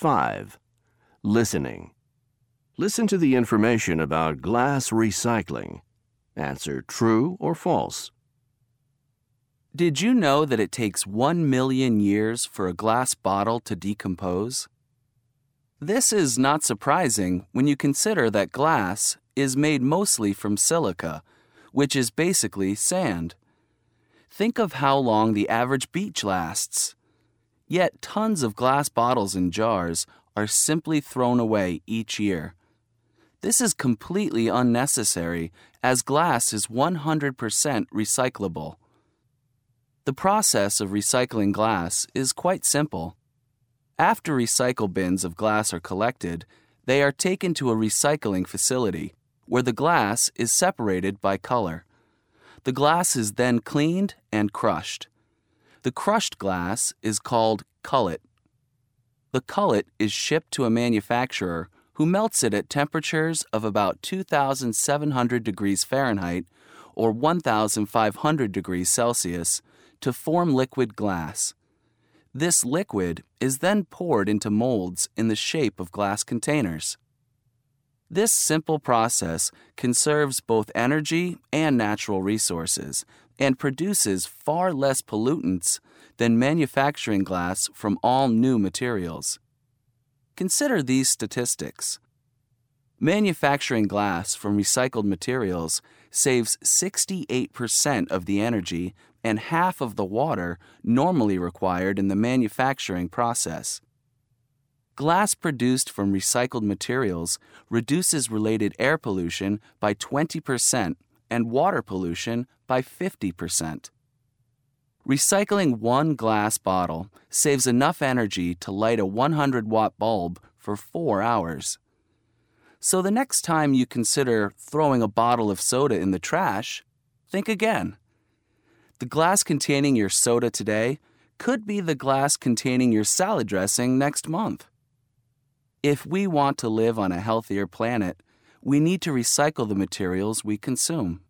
5. Listening. Listen to the information about glass recycling. Answer true or false. Did you know that it takes 1 million years for a glass bottle to decompose? This is not surprising when you consider that glass is made mostly from silica, which is basically sand. Think of how long the average beach lasts. Yet tons of glass bottles and jars are simply thrown away each year. This is completely unnecessary as glass is 100% recyclable. The process of recycling glass is quite simple. After recycle bins of glass are collected, they are taken to a recycling facility where the glass is separated by color. The glass is then cleaned and crushed. The crushed glass is called cullet. The cullet is shipped to a manufacturer who melts it at temperatures of about 2,700 degrees Fahrenheit or 1,500 degrees Celsius to form liquid glass. This liquid is then poured into molds in the shape of glass containers. This simple process conserves both energy and natural resources and produces far less pollutants than manufacturing glass from all new materials. Consider these statistics. Manufacturing glass from recycled materials saves 68% of the energy and half of the water normally required in the manufacturing process. Glass produced from recycled materials reduces related air pollution by 20% and water pollution by 50%. Recycling one glass bottle saves enough energy to light a 100 watt bulb for four hours. So the next time you consider throwing a bottle of soda in the trash, think again. The glass containing your soda today could be the glass containing your salad dressing next month. If we want to live on a healthier planet, we need to recycle the materials we consume.